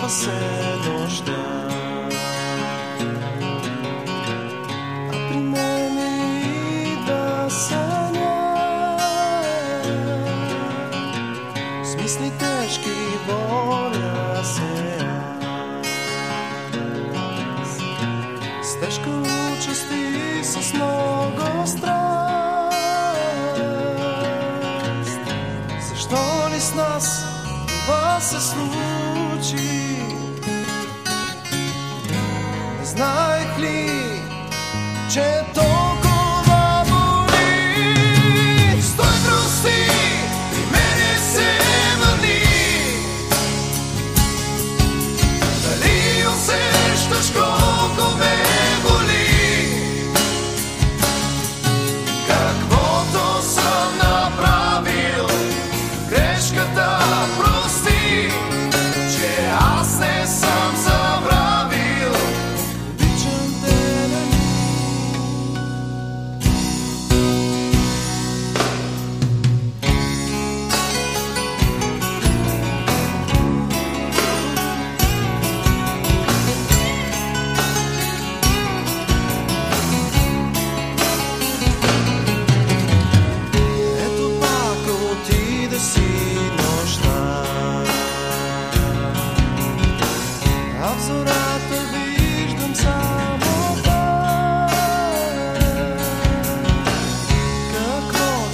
да се нощта. Мисли тежки боря се аз. С тежка участ и с много страст. Защо ли с нас това се случи? Не знаех ли, че то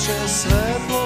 će sve